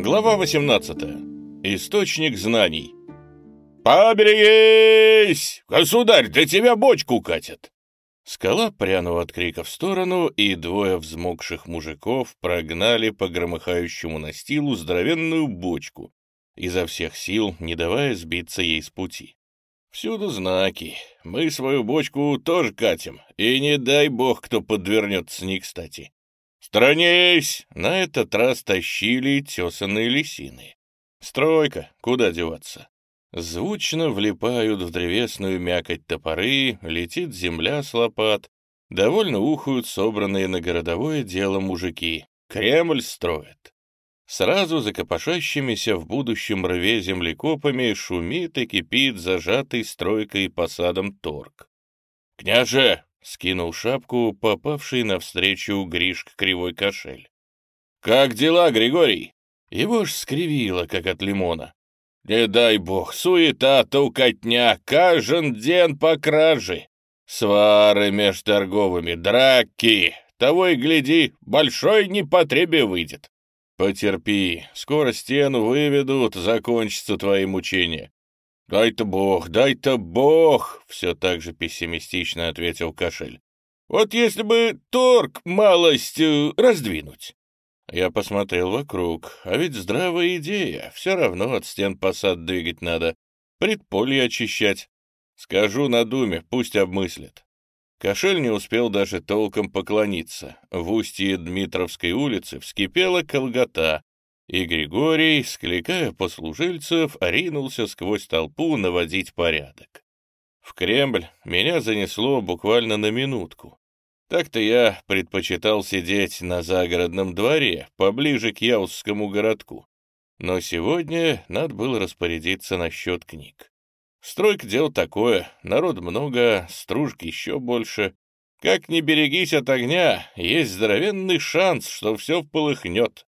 Глава 18. Источник знаний. «Поберегись! Государь, для тебя бочку катят!» Скала прянула от крика в сторону, и двое взмокших мужиков прогнали по громыхающему настилу здоровенную бочку, изо всех сил не давая сбиться ей с пути. Всюду знаки. Мы свою бочку тоже катим, и не дай бог, кто подвернется не кстати. «Странись!» На этот раз тащили тесанные лисины. «Стройка! Куда деваться?» Звучно влипают в древесную мякоть топоры, летит земля с лопат, довольно ухают собранные на городовое дело мужики. Кремль строят. Сразу за копошащимися в будущем рве землекопами шумит и кипит зажатый стройкой и посадом торг. «Княже, Скинул шапку, попавший навстречу Гришк кривой кошель. «Как дела, Григорий?» Его ж скривило, как от лимона. «Не дай бог, суета, толкотня, каждый день по краже. Свары меж торговыми, драки. Того и гляди, большой непотребе выйдет. Потерпи, скоро стену выведут, закончатся твои мучения. «Дай-то бог, дай-то бог!» — все так же пессимистично ответил Кашель. «Вот если бы торг малость э, раздвинуть!» Я посмотрел вокруг, а ведь здравая идея, все равно от стен посад двигать надо, предполье очищать. Скажу на думе, пусть обмыслят. Кошель не успел даже толком поклониться. В устье Дмитровской улицы вскипела колгота, и Григорий, скликая послужильцев, ринулся сквозь толпу наводить порядок. В Кремль меня занесло буквально на минутку. Так-то я предпочитал сидеть на загородном дворе, поближе к Яузскому городку. Но сегодня надо было распорядиться насчет книг. Стройка дело такое, народ много, стружки еще больше. Как не берегись от огня, есть здоровенный шанс, что все полыхнет.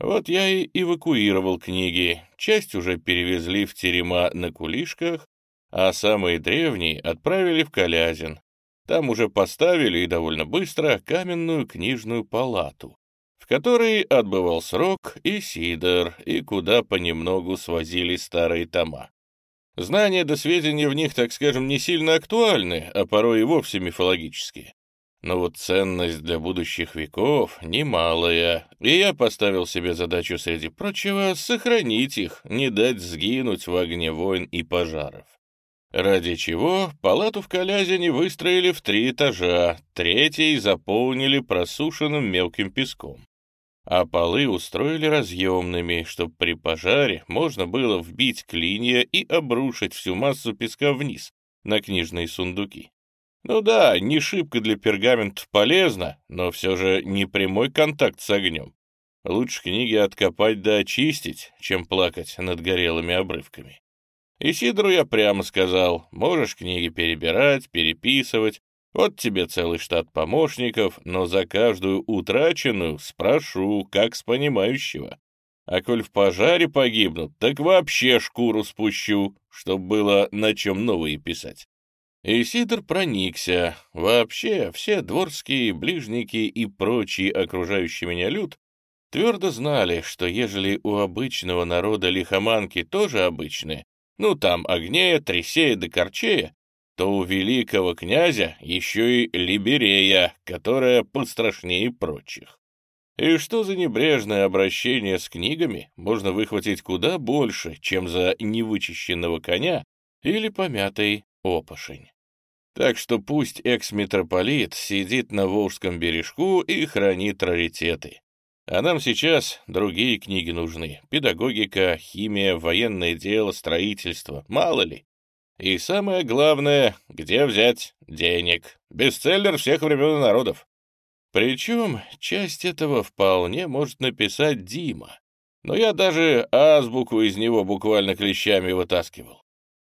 Вот я и эвакуировал книги. Часть уже перевезли в терема на кулишках, а самые древние отправили в Калязин. Там уже поставили и довольно быстро каменную книжную палату, в которой отбывал срок и Сидор, и куда понемногу свозили старые тома. Знания до сведения в них, так скажем, не сильно актуальны, а порой и вовсе мифологические. Но вот ценность для будущих веков немалая, и я поставил себе задачу, среди прочего, сохранить их, не дать сгинуть в огне войн и пожаров. Ради чего палату в Калязине выстроили в три этажа, третий заполнили просушенным мелким песком. А полы устроили разъемными, чтобы при пожаре можно было вбить клинья и обрушить всю массу песка вниз, на книжные сундуки. Ну да, не шибко для пергаментов полезно, но все же не прямой контакт с огнем. Лучше книги откопать да очистить, чем плакать над горелыми обрывками. И Сидору я прямо сказал, можешь книги перебирать, переписывать, вот тебе целый штат помощников, но за каждую утраченную спрошу, как с понимающего. А коль в пожаре погибнут, так вообще шкуру спущу, чтоб было на чем новые писать. И Сидор проникся. Вообще, все дворские, ближники и прочие окружающие меня люд твердо знали, что ежели у обычного народа лихоманки тоже обычные, ну там Огнея, Тресея да Корчея, то у великого князя еще и Либерея, которая пострашнее прочих. И что за небрежное обращение с книгами можно выхватить куда больше, чем за невычищенного коня или помятый опошень. Так что пусть экс-митрополит сидит на Волжском бережку и хранит раритеты. А нам сейчас другие книги нужны. Педагогика, химия, военное дело, строительство. Мало ли. И самое главное, где взять денег. Бестселлер всех времен и народов. Причем часть этого вполне может написать Дима. Но я даже азбуку из него буквально клещами вытаскивал.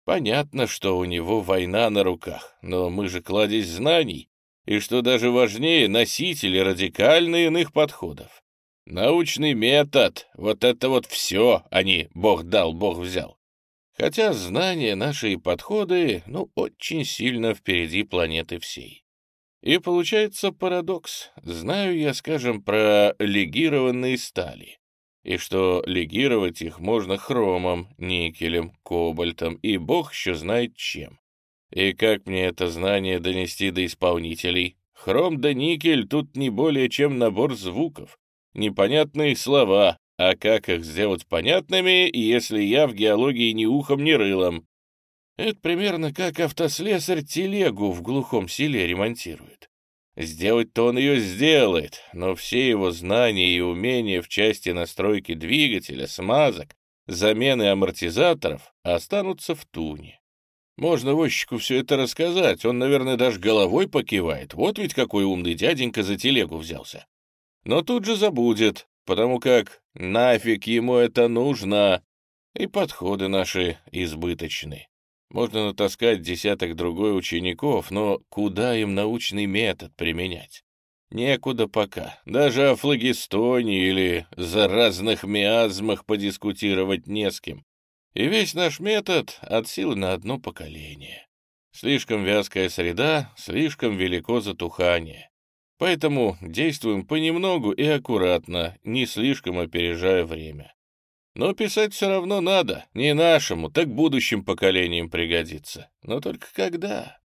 Понятно, что у него война на руках, но мы же кладезь знаний, и что даже важнее, носители радикально иных подходов. Научный метод — вот это вот все, а не «Бог дал, Бог взял». Хотя знания наши и подходы, ну, очень сильно впереди планеты всей. И получается парадокс. Знаю я, скажем, про легированные стали. И что легировать их можно хромом, никелем, кобальтом и бог еще знает чем. И как мне это знание донести до исполнителей? Хром да никель тут не более чем набор звуков, непонятные слова, а как их сделать понятными, если я в геологии ни ухом, ни рылом? Это примерно как автослесарь телегу в глухом селе ремонтирует. Сделать-то он ее сделает, но все его знания и умения в части настройки двигателя, смазок, замены амортизаторов останутся в туне. Можно возчику все это рассказать, он, наверное, даже головой покивает. Вот ведь какой умный дяденька за телегу взялся. Но тут же забудет, потому как нафиг ему это нужно, и подходы наши избыточны. Можно натаскать десяток другой учеников, но куда им научный метод применять? Некуда пока. Даже о флагистоне или заразных миазмах подискутировать не с кем. И весь наш метод от силы на одно поколение. Слишком вязкая среда, слишком велико затухание. Поэтому действуем понемногу и аккуратно, не слишком опережая время. Но писать все равно надо, не нашему, так будущим поколениям пригодится. Но только когда?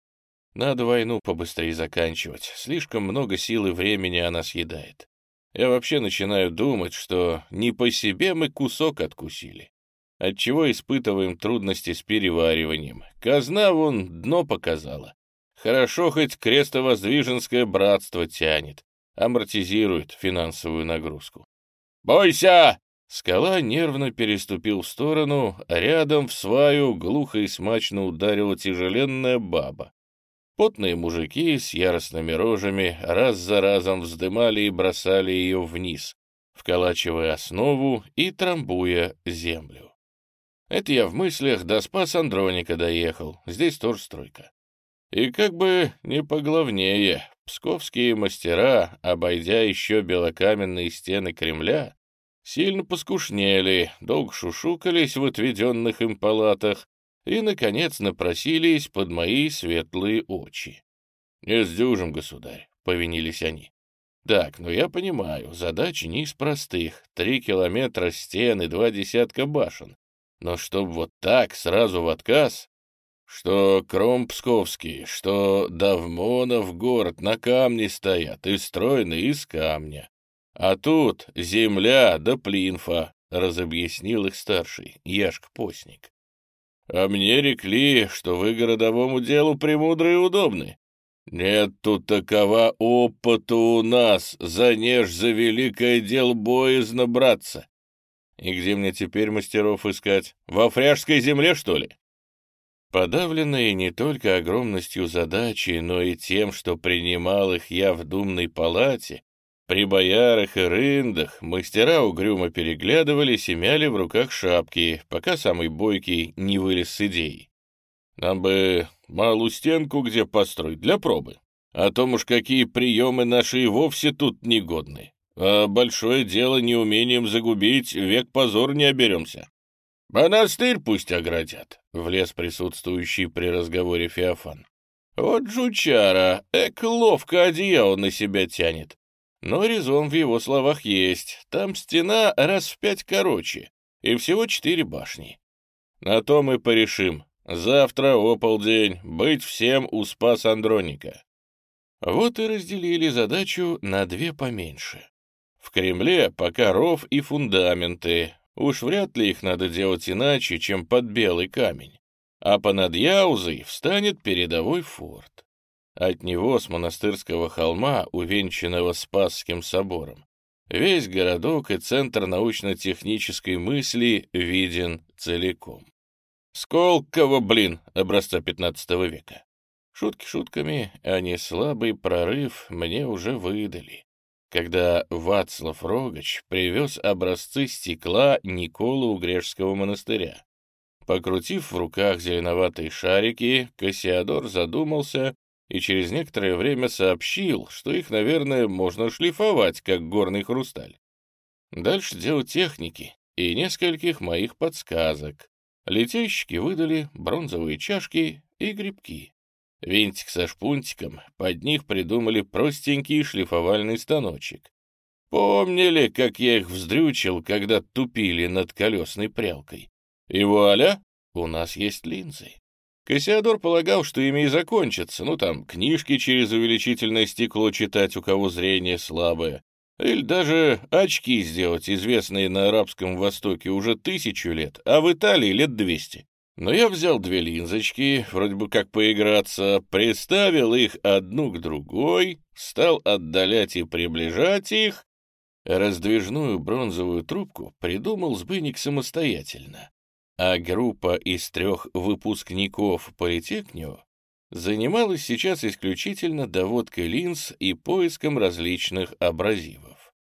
Надо войну побыстрее заканчивать, слишком много сил и времени она съедает. Я вообще начинаю думать, что не по себе мы кусок откусили. Отчего испытываем трудности с перевариванием. Казна вон дно показала. Хорошо хоть крестовоздвиженское братство тянет, амортизирует финансовую нагрузку. «Бойся!» Скала нервно переступил в сторону, а рядом в сваю глухо и смачно ударила тяжеленная баба. Потные мужики с яростными рожами раз за разом вздымали и бросали ее вниз, вколачивая основу и трамбуя землю. Это я в мыслях до спас Андроника доехал, здесь тоже стройка. И как бы не поглавнее, псковские мастера, обойдя еще белокаменные стены Кремля, сильно поскушнели, долго шушукались в отведенных им палатах и, наконец, напросились под мои светлые очи. «Не сдюжим, государь», — повинились они. «Так, ну я понимаю, задача не из простых. Три километра стен и два десятка башен. Но чтоб вот так, сразу в отказ, что Кром Псковский, что Давмонов город на камне стоят и стройны из камня. А тут земля да плинфа, — разобъяснил их старший, Яшк-постник. А мне рекли, что вы городовому делу премудры и удобны. Нет тут такова опыта у нас, за неж за великое дело боязно браться. И где мне теперь мастеров искать? Во фряжской земле, что ли? Подавленные не только огромностью задачи, но и тем, что принимал их я в думной палате, при боярах и рындах мастера угрюмо переглядывались и мяли в руках шапки, пока самый бойкий не вылез с идеей. Нам бы малую стенку где построить для пробы. А то уж какие приемы наши и вовсе тут негодны. А большое дело неумением загубить, век позор не оберемся. Монастырь пусть оградят, — влез присутствующий при разговоре Феофан. Вот жучара, эк ловко одеяло на себя тянет. Но резон в его словах есть. Там стена раз в пять короче, и всего четыре башни. На то мы порешим. Завтра, ополдень, быть всем у спас Андроника. Вот и разделили задачу на две поменьше. В Кремле пока ров и фундаменты. Уж вряд ли их надо делать иначе, чем под белый камень. А понад Яузой встанет передовой форт. От него с монастырского холма, увенчанного Спасским собором, весь городок и центр научно-технической мысли виден целиком. Сколково, блин, образца 15 века. Шутки шутками, а не слабый прорыв мне уже выдали, когда Вацлав Рогач привез образцы стекла Николы Грешского монастыря. Покрутив в руках зеленоватые шарики, Кассиадор задумался и через некоторое время сообщил, что их, наверное, можно шлифовать, как горный хрусталь. Дальше дело техники и нескольких моих подсказок. Летейщики выдали бронзовые чашки и грибки. Винтик со шпунтиком, под них придумали простенький шлифовальный станочек. Помнили, как я их вздрючил, когда тупили над колесной прялкой? И вуаля, у нас есть линзы. Кассиадор полагал, что ими и закончится, ну там, книжки через увеличительное стекло читать, у кого зрение слабое, или даже очки сделать, известные на Арабском Востоке уже тысячу лет, а в Италии лет двести. Но я взял две линзочки, вроде бы как поиграться, приставил их одну к другой, стал отдалять и приближать их. Раздвижную бронзовую трубку придумал Сбыник самостоятельно, а группа из трех выпускников Политехнио занималась сейчас исключительно доводкой линз и поиском различных абразивов.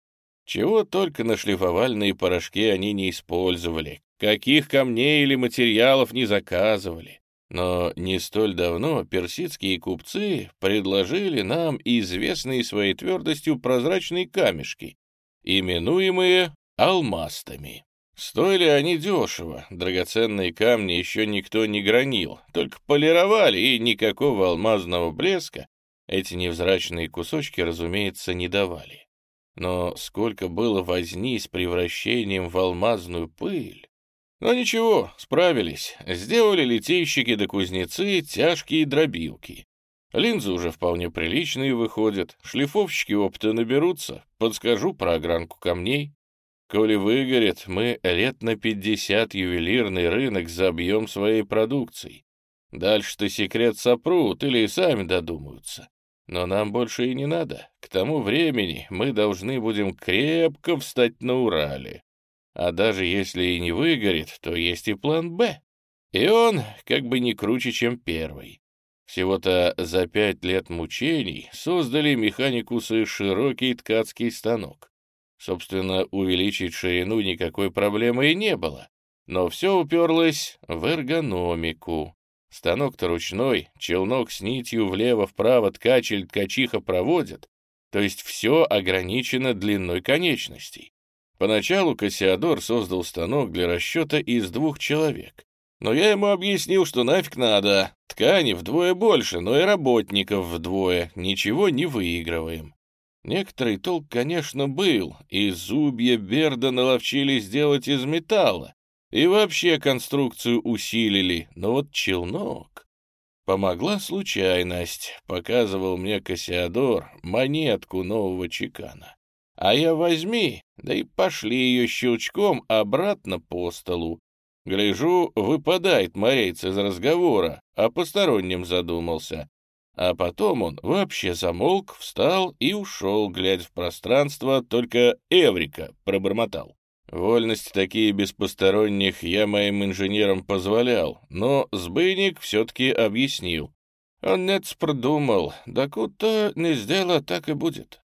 Чего только на шлифовальные порошки они не использовали, каких камней или материалов не заказывали. Но не столь давно персидские купцы предложили нам известные своей твердостью прозрачные камешки, именуемые алмастами. Стоили они дешево, драгоценные камни еще никто не гранил, только полировали, и никакого алмазного блеска эти невзрачные кусочки, разумеется, не давали. Но сколько было возни с превращением в алмазную пыль, но ничего, справились. Сделали литейщики да кузнецы тяжкие дробилки. Линзы уже вполне приличные выходят. Шлифовщики опыта наберутся. Подскажу про огранку камней. Коли выгорит, мы лет на пятьдесят ювелирный рынок забьем своей продукцией. Дальше-то секрет сопрут или сами додумаются. Но нам больше и не надо. К тому времени мы должны будем крепко встать на Урале. А даже если и не выгорит, то есть и план «Б». И он как бы не круче, чем первый. Всего-то за пять лет мучений создали механикусы широкий ткацкий станок. Собственно, увеличить ширину никакой проблемы и не было. Но все уперлось в эргономику. Станок-то ручной, челнок с нитью влево-вправо ткачель ткачиха проводит, то есть все ограничено длиной конечностей. Поначалу Кассиадор создал станок для расчета из двух человек. Но я ему объяснил, что нафиг надо. Ткани вдвое больше, но и работников вдвое. Ничего не выигрываем. Некоторый толк, конечно, был, и зубья Берда наловчились сделать из металла, и вообще конструкцию усилили, но вот челнок... Помогла случайность, показывал мне Кассиадор монетку нового чекана. А я возьми, да и пошли ее щелчком обратно по столу. Гляжу, выпадает морейц из разговора, о постороннем задумался. А потом он вообще замолк, встал и ушел, глядя в пространство, только Эврика пробормотал. Вольности такие без посторонних я моим инженерам позволял, но сбыник все-таки объяснил. Он нет продумал, да куда не сделал, так и будет.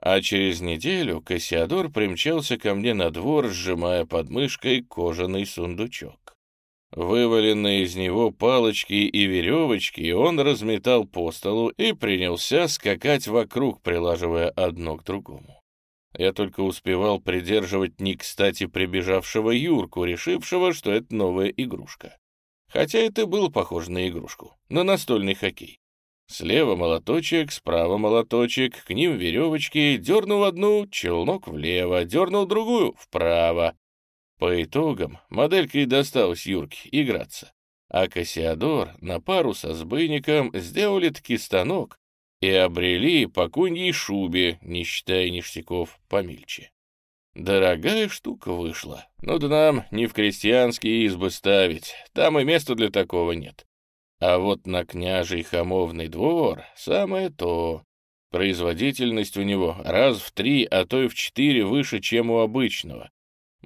А через неделю Кассиадор примчался ко мне на двор, сжимая под мышкой кожаный сундучок. Вываленные из него палочки и веревочки он разметал по столу и принялся скакать вокруг, прилаживая одно к другому. Я только успевал придерживать не кстати прибежавшего Юрку, решившего, что это новая игрушка. Хотя это было похоже на игрушку, на настольный хоккей. Слева молоточек, справа молоточек, к ним веревочки, дернул одну, челнок влево, дернул другую, вправо. По итогам моделька и досталась Юрке играться. А Кассиадор на пару со сбыником сделали таки станок и обрели по куньей шубе, не считая ништяков помельче. Дорогая штука вышла, но да нам не в крестьянские избы ставить, там и места для такого нет. А вот на княжий хамовный двор самое то. Производительность у него раз в три, а то и в четыре выше, чем у обычного.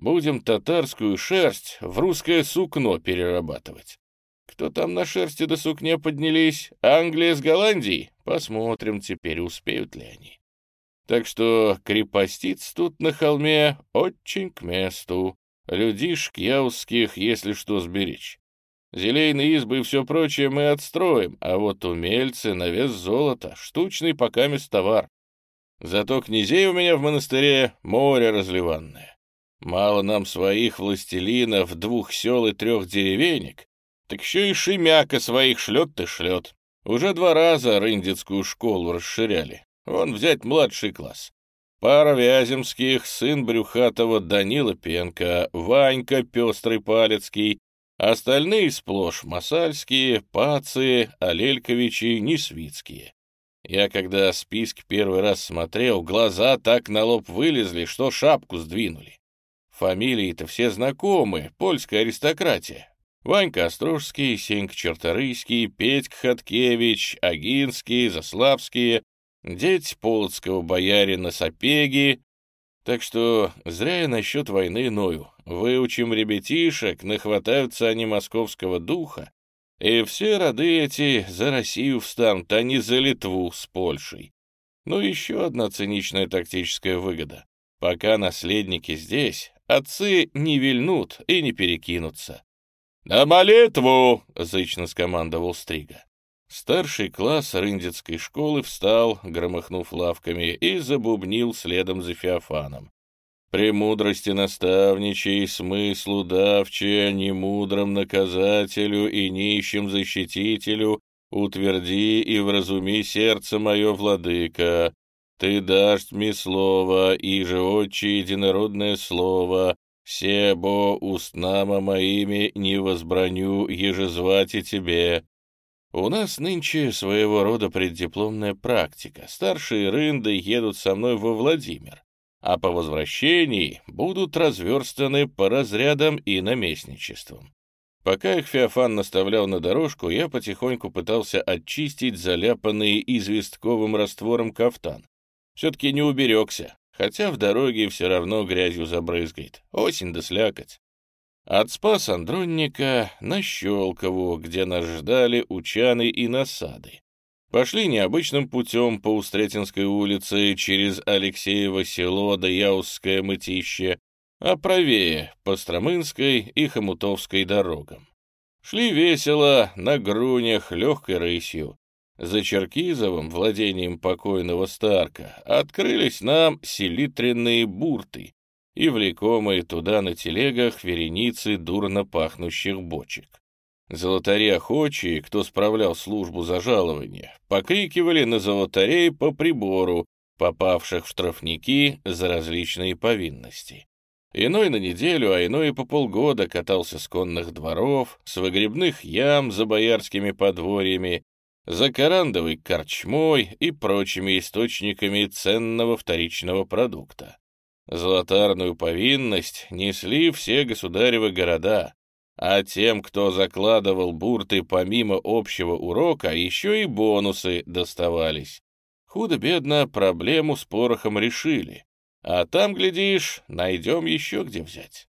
Будем татарскую шерсть в русское сукно перерабатывать. Кто там на шерсти до сукне поднялись? Англия с Голландией? Посмотрим теперь, успеют ли они. Так что крепостиц тут на холме очень к месту. Людишек яузских, если что, сберечь. Зелейные избы и все прочее мы отстроим, а вот умельцы на вес золота, штучный покамест товар. Зато князей у меня в монастыре море разливанное. Мало нам своих властелинов, двух сел и трех деревенек, так еще и Шемяка своих шлет-то шлет. Уже два раза рындицкую школу расширяли. Вон взять младший класс. пара Вяземских, сын Брюхатова Данила Пенко, Ванька Пестрый Палецкий, остальные сплошь Масальские, Пацы, Алельковичи, Несвицкие. Я, когда список первый раз смотрел, глаза так на лоб вылезли, что шапку сдвинули. Фамилии-то все знакомые, польская аристократия. Ванька Острожский, Сенька Черторийский, Петька Хаткевич, Агинский, Заславские, дети полоцкого боярина Сапеги. Так что зря я насчет войны ною. Выучим ребятишек, нахватаются они московского духа, и все роды эти за Россию встанут, а не за Литву с Польшей. Ну, еще одна циничная тактическая выгода. Пока наследники здесь, отцы не вильнут и не перекинутся. «На молитву!» — зычно скомандовал Стрига. Старший класс рындецкой школы встал, громыхнув лавками, и забубнил следом за Феофаном. «Премудрости наставничей, смыслу давче, немудром наказателю и нищим защитителю, утверди и вразуми сердце мое, владыка. Ты дашь мне слово, и же отче единородное слово, Себо устнама моими не возбраню, еже звать и тебе. У нас нынче своего рода преддипломная практика. Старшие рынды едут со мной во Владимир, а по возвращении будут разверстаны по разрядам и наместничествам. Пока их Феофан наставлял на дорожку, я потихоньку пытался очистить заляпанный известковым раствором кафтан. Все-таки не уберегся, хотя в дороге все равно грязью забрызгает. Осень да слякоть. От спас Андронника на Щелкову, где нас ждали учаны и насады. Пошли необычным путем по Устретинской улице через Алексеево село до Яузское мытище, а правее по Стромынской и Хомутовской дорогам. Шли весело, на грунях, легкой рысью. За Черкизовым, владением покойного Старка, открылись нам селитренные бурты и влекомые туда на телегах вереницы дурно пахнущих бочек. Золотари охочие, кто справлял службу за жалование, покрикивали на золотарей по прибору, попавших в штрафники за различные повинности. Иной на неделю, а иной и по полгода катался с конных дворов, с выгребных ям за боярскими подворьями, за карандовой корчмой и прочими источниками ценного вторичного продукта. Золотарную повинность несли все государевы города, а тем, кто закладывал бурты помимо общего урока, еще и бонусы доставались. Худо-бедно проблему с порохом решили, а там, глядишь, найдем еще где взять.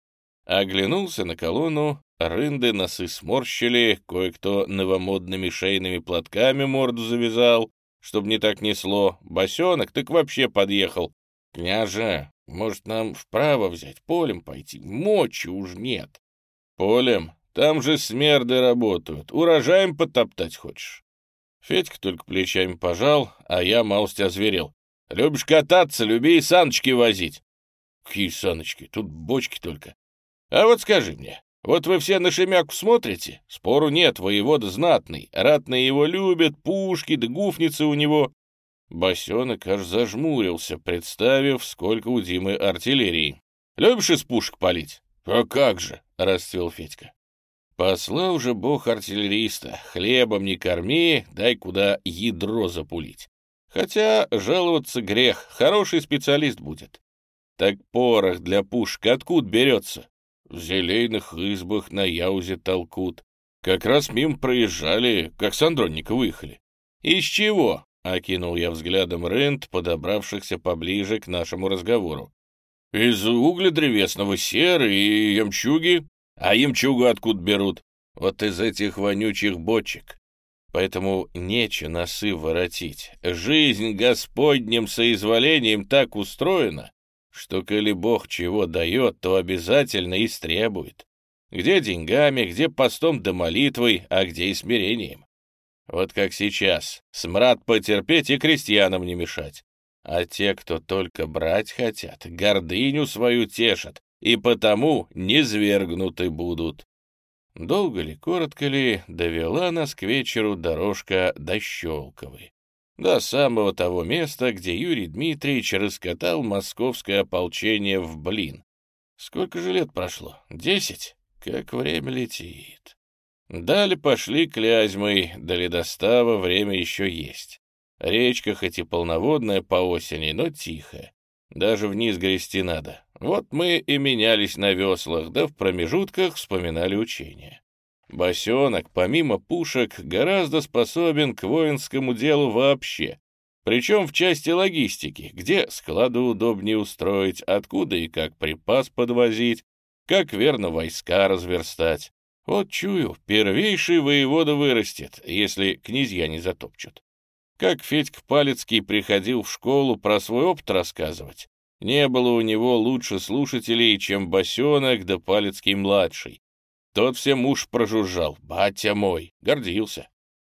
Оглянулся на колонну, рынды носы сморщили, кое-кто новомодными шейными платками морду завязал, чтобы не так несло. Босенок так вообще подъехал. «Княже, может, нам вправо взять, полем пойти? Мочи уж нет». «Полем? Там же смерды работают. Урожаем потоптать хочешь?» Федька только плечами пожал, а я малость озверел. «Любишь кататься, люби и саночки возить». «Какие саночки? Тут бочки только». «А вот скажи мне, вот вы все на Шемяку смотрите? Спору нет, воевода знатный. Ратные его любят, пушки да гуфницы у него. Босенок аж зажмурился, представив, сколько у Димы артиллерии. «Любишь из пушек палить?» «А как же!» — расцвел Федька. «Послал же бог артиллериста. Хлебом не корми, дай куда ядро запулить. Хотя жаловаться грех, хороший специалист будет. Так порох для пушек откуда берется? В зелейных избах на Яузе толкут. Как раз мимо проезжали, как с Андронника выехали. Из чего? — окинул я взглядом рент, подобравшихся поближе к нашему разговору. «Из угля древесного серы и ямчуги. А ямчугу откуда берут? Вот из этих вонючих бочек. Поэтому нече носы воротить. Жизнь Господним соизволением так устроена, что, коли Бог чего дает, то обязательно истребует. Где деньгами, где постом да молитвой, а где и смирением. Вот как сейчас. Смрад потерпеть и крестьянам не мешать. А те, кто только брать хотят, гордыню свою тешат, и потому не свергнуты будут. Долго ли, коротко ли, довела нас к вечеру дорожка до Щелковой. До самого того места, где Юрий Дмитриевич раскатал московское ополчение в блин. Сколько же лет прошло? Десять? Как время летит. Далее пошли Клязьмой, до ледостава время еще есть. Речка хоть и полноводная по осени, но тихая. Даже вниз грести надо. Вот мы и менялись на веслах, да в промежутках вспоминали учения. Босенок, помимо пушек, гораздо способен к воинскому делу вообще, причем в части логистики, где склады удобнее устроить, откуда и как припас подвозить, как верно войска разверстать. Вот чую, первейший воевода вырастет, если князья не затопчут. Как Федька Палецкий приходил в школу про свой опыт рассказывать, не было у него лучше слушателей, чем Босенок да Палецкий-младший. Тот всем уж прожужжал, батя мой, гордился.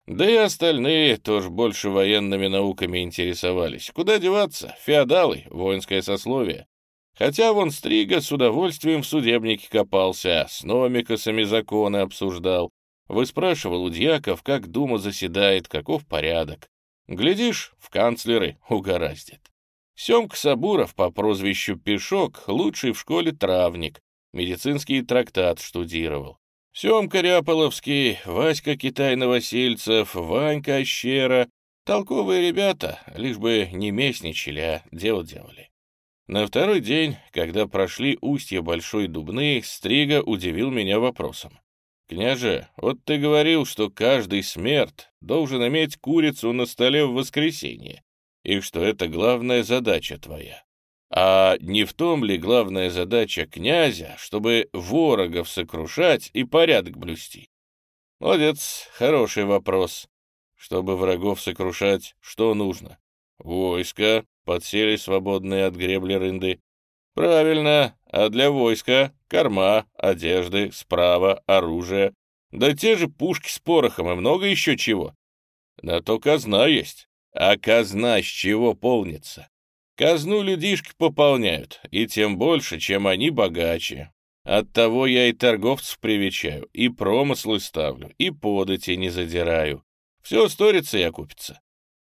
Да и остальные тоже больше военными науками интересовались. Куда деваться? Феодалы, воинское сословие. Хотя вон Стрига с удовольствием в судебнике копался, с номикосами законы обсуждал. Выспрашивал у дьяков, как дума заседает, каков порядок. Глядишь, в канцлеры угораздит. Семка Сабуров по прозвищу Пешок, лучший в школе травник, медицинский трактат штудировал. Семка Ряполовский, Васька Китай-Новосельцев, Ванька Ощера — толковые ребята, лишь бы не местничали, а дело делали. На второй день, когда прошли устья Большой Дубны, Стрига удивил меня вопросом. «Княже, вот ты говорил, что каждый смерть должен иметь курицу на столе в воскресенье, и что это главная задача твоя. А не в том ли главная задача князя, чтобы ворогов сокрушать и порядок блюсти? Молодец, хороший вопрос. Чтобы врагов сокрушать, что нужно? Войско, подсели свободные от гребли рынды. Правильно, а для войска корма, одежды, справа, оружие. Да те же пушки с порохом и много еще чего. На то казна есть. А казна с чего полнится? Казну людишки пополняют, и тем больше, чем они богаче. Оттого я и торговцев привечаю, и промыслы ставлю, и подати не задираю. Все сторится и окупится.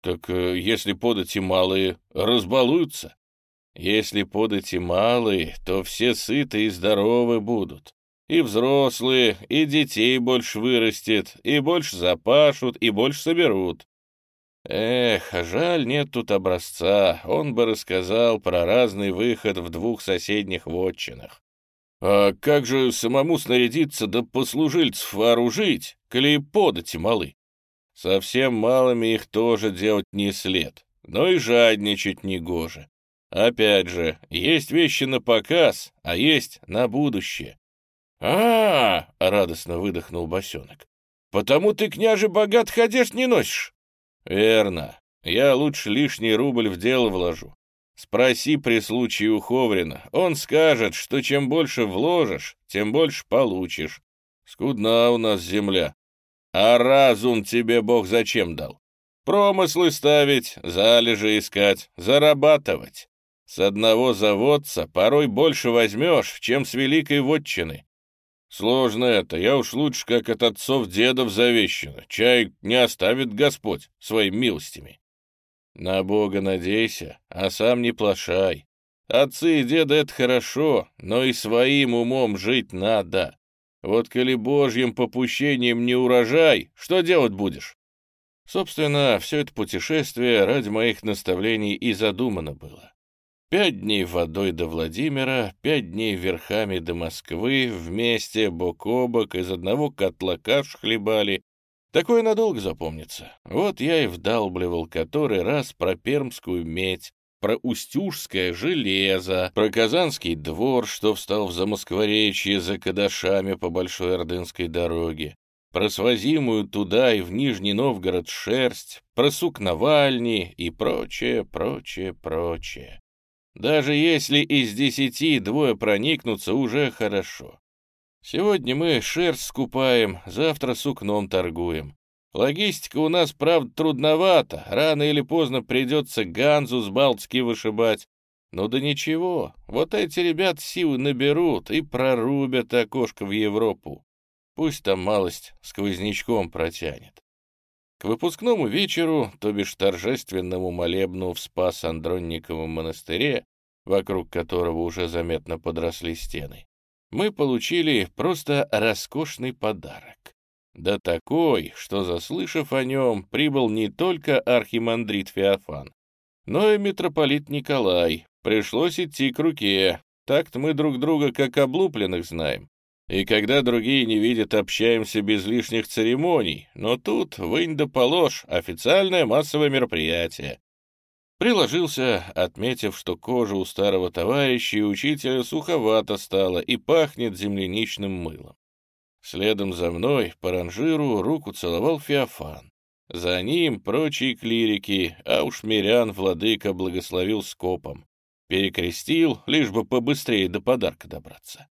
Так э, если подати малые, разбалуются. Если подати малые, то все сыты и здоровы будут. И взрослые, и детей больше вырастет, и больше запашут, и больше соберут. Эх, жаль, нет тут образца, он бы рассказал про разный выход в двух соседних вотчинах. А как же самому снарядиться да послужильцев вооружить, коли подати малы? Совсем малыми их тоже делать не след, но и жадничать не гоже. Опять же, есть вещи на показ, а есть на будущее. а, -а, -а радостно выдохнул босенок. «Потому ты, княже, богат ходишь не носишь?» «Верно. Я лучше лишний рубль в дело вложу. Спроси при случае у Ховрина. Он скажет, что чем больше вложишь, тем больше получишь. Скудна у нас земля. А разум тебе Бог зачем дал? Промыслы ставить, залежи искать, зарабатывать. С одного заводца порой больше возьмешь, чем с великой вотчины. Сложно это, я уж лучше, как от отцов дедов завещано. Чай не оставит Господь своими милостями. На Бога надейся, а сам не плашай. Отцы и деды — это хорошо, но и своим умом жить надо. Вот коли божьим попущением не урожай, что делать будешь? Собственно, все это путешествие ради моих наставлений и задумано было. Пять дней водой до Владимира, пять дней верхами до Москвы, вместе, бок о бок, из одного котла каш хлебали. Такое надолго запомнится. Вот я и вдалбливал который раз про пермскую медь, про устюжское железо, про казанский двор, что встал в Замоскворечье за кадашами по Большой Ордынской дороге, про свозимую туда и в Нижний Новгород шерсть, про сукновальни и прочее, прочее, прочее. Даже если из десяти двое проникнутся, уже хорошо. Сегодня мы шерсть скупаем, завтра сукном торгуем. Логистика у нас, правда, трудновата. Рано или поздно придется Ганзу с Балтики вышибать. Ну да ничего, вот эти ребят силы наберут и прорубят окошко в Европу. Пусть там малость сквознячком протянет. К выпускному вечеру, то бишь торжественному молебну в Спас-Андронниковом монастыре, вокруг которого уже заметно подросли стены, мы получили просто роскошный подарок. Да такой, что, заслышав о нем, прибыл не только архимандрит Феофан, но и митрополит Николай. Пришлось идти к руке. Так-то мы друг друга как облупленных знаем. И когда другие не видят, общаемся без лишних церемоний. Но тут, вынь да положь, официальное массовое мероприятие. Приложился, отметив, что кожа у старого товарища и учителя суховато стала и пахнет земляничным мылом. Следом за мной по ранжиру руку целовал Феофан. За ним прочие клирики, а уж мирян владыка благословил скопом. Перекрестил, лишь бы побыстрее до подарка добраться.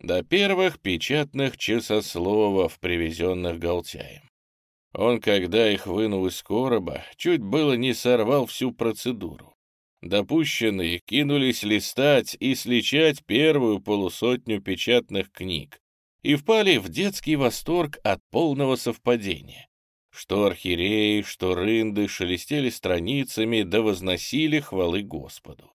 До первых печатных часословов, привезенных Галтяем. Он, когда их вынул из короба, чуть было не сорвал всю процедуру. Допущенные кинулись листать и сличать первую полусотню печатных книг и впали в детский восторг от полного совпадения. Что архиереи, что рынды шелестели страницами да возносили хвалы Господу.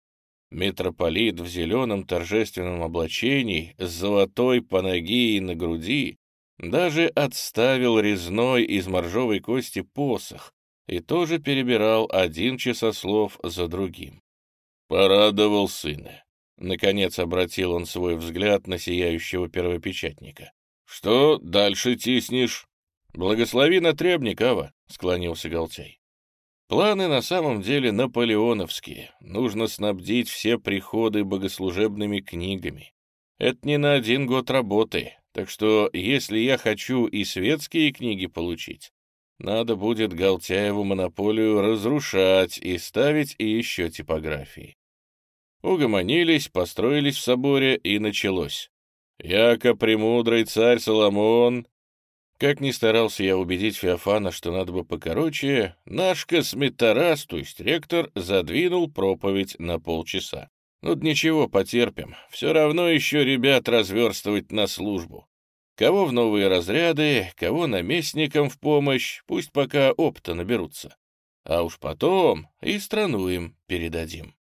Митрополит в зеленом торжественном облачении с золотой панагией на груди даже отставил резной из моржовой кости посох и тоже перебирал один часослов за другим. «Порадовал сына», — наконец обратил он свой взгляд на сияющего первопечатника. «Что дальше тиснешь?» «Благослови на требник, Ава», — склонился Галтей. Планы на самом деле наполеоновские. Нужно снабдить все приходы богослужебными книгами. Это не на один год работы, так что, если я хочу и светские книги получить, надо будет Галтяеву монополию разрушать и ставить и еще типографии. Угомонились, построились в соборе, и началось. Яко премудрый царь Соломон... Как ни старался я убедить Феофана, что надо бы покороче, наш косметарас, то есть ректор, задвинул проповедь на полчаса. Ну ничего, потерпим. Все равно еще ребят разверстывать на службу. Кого в новые разряды, кого наместникам в помощь, пусть пока опыта наберутся. А уж потом и страну им передадим.